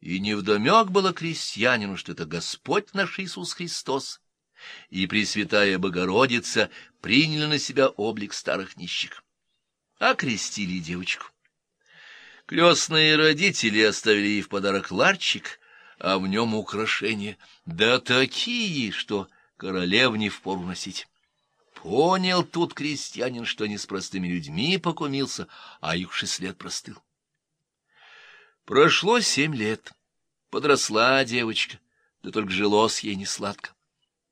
И невдомек было крестьянину, что это Господь наш Иисус Христос, и Пресвятая Богородица приняли на себя облик старых нищих. Окрестили девочку. Крестные родители оставили ей в подарок ларчик, а в нем украшения, да такие, что королевне впору носить. Понял тут крестьянин, что не с простыми людьми покумился, а их шесть лет простыл. Прошло семь лет. Подросла девочка, да только жилось ей не сладко.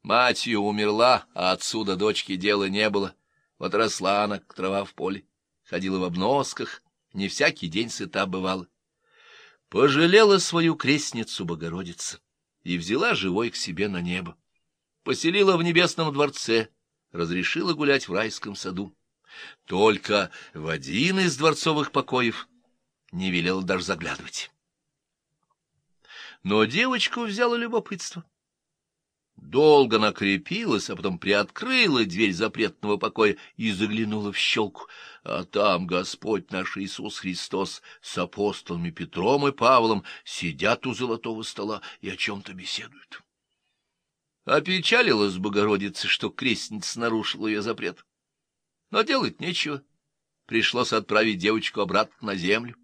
Мать ее умерла, а отсюда дочки дела не было. Вот росла она, как трава в поле, ходила в обносках, не всякий день сыта бывала. Пожалела свою крестницу Богородица и взяла живой к себе на небо. Поселила в небесном дворце, разрешила гулять в райском саду. Только в один из дворцовых покоев не велела даже заглядывать. Но девочку взяло любопытство. Долго накрепилась, а потом приоткрыла дверь запретного покоя и заглянула в щелку. А там Господь наш Иисус Христос с апостолами Петром и Павлом сидят у золотого стола и о чем-то беседуют. Опечалилась Богородица, что крестница нарушила ее запрет. Но делать нечего. Пришлось отправить девочку обратно на землю.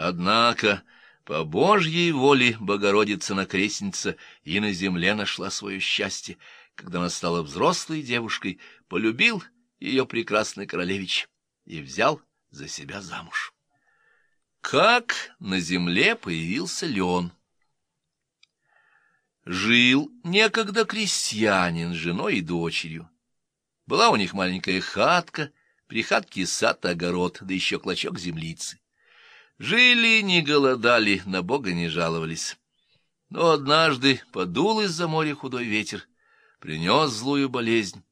Однако... По Божьей воле Богородица на крестнице и на земле нашла свое счастье, когда она стала взрослой девушкой, полюбил ее прекрасный королевич и взял за себя замуж. Как на земле появился Леон? Жил некогда крестьянин с женой и дочерью. Была у них маленькая хатка, при хатке сад и огород, да еще клочок землицы. Жили, не голодали, на Бога не жаловались. Но однажды подул из-за моря худой ветер, принес злую болезнь.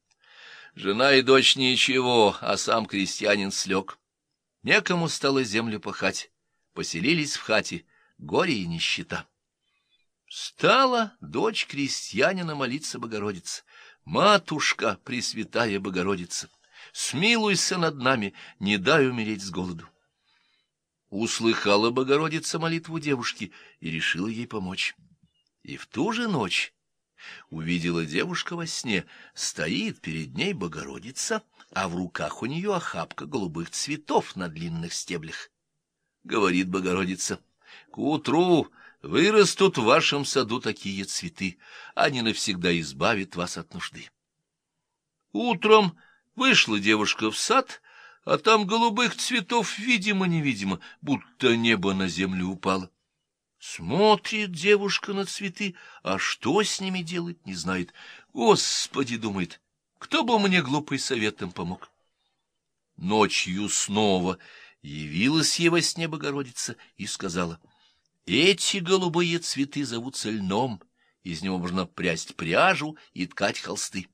Жена и дочь ничего, а сам крестьянин слег. Некому стало землю пахать, поселились в хате, горе и нищета. Стала дочь крестьянина молиться Богородице. «Матушка, Пресвятая Богородица, смилуйся над нами, не дай умереть с голоду». Услыхала Богородица молитву девушки и решила ей помочь. И в ту же ночь увидела девушка во сне, стоит перед ней Богородица, а в руках у нее охапка голубых цветов на длинных стеблях. Говорит Богородица, — К утру вырастут в вашем саду такие цветы, они навсегда избавят вас от нужды. Утром вышла девушка в сад, а там голубых цветов видимо-невидимо, будто небо на землю упало. Смотрит девушка на цветы, а что с ними делать, не знает. Господи, думает, кто бы мне глупый советом помог? Ночью снова явилась ей во сне Богородица и сказала, «Эти голубые цветы зовутся льном, из него можно прясть пряжу и ткать холсты».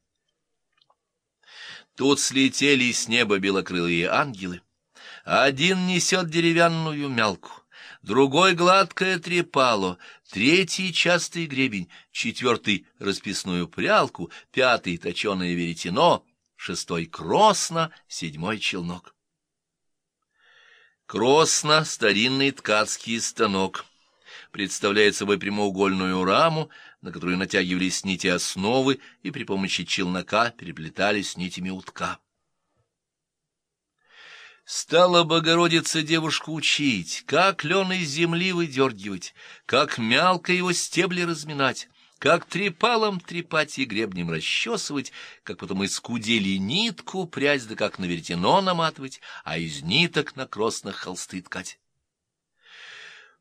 Тут слетели с неба белокрылые ангелы. Один несет деревянную мялку, другой — гладкое трепало, третий — частый гребень, четвертый — расписную прялку, пятый — точеное веретено, шестой — кросно, седьмой — челнок. Кросно — старинный ткацкий станок представляет собой прямоугольную раму, на которую натягивались нити основы и при помощи челнока переплетались нитями утка. Стала Богородица девушку учить, как лен из земли выдергивать, как мялко его стебли разминать, как трепалом трепать и гребнем расчесывать, как потом из кудели нитку прядь, да как на веретено наматывать, а из ниток на кросных холсты ткать.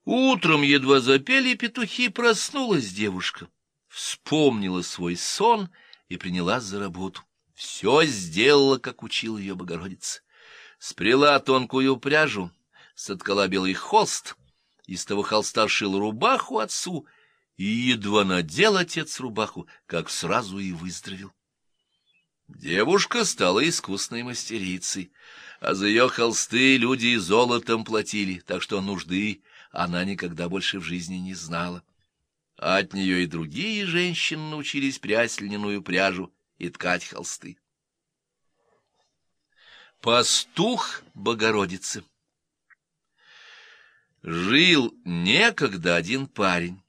Утром едва запели петухи, проснулась девушка, вспомнила свой сон и принялась за работу. Все сделала, как учил ее Богородица. Спряла тонкую пряжу, соткала белый холст, из того холста шил рубаху отцу, и едва надел отец рубаху, как сразу и выздоровел. Девушка стала искусной мастерицей, а за ее холсты люди золотом платили, так что нужды она никогда больше в жизни не знала. А от нее и другие женщины научились прясть льняную пряжу и ткать холсты. Пастух Богородицы Жил некогда один парень.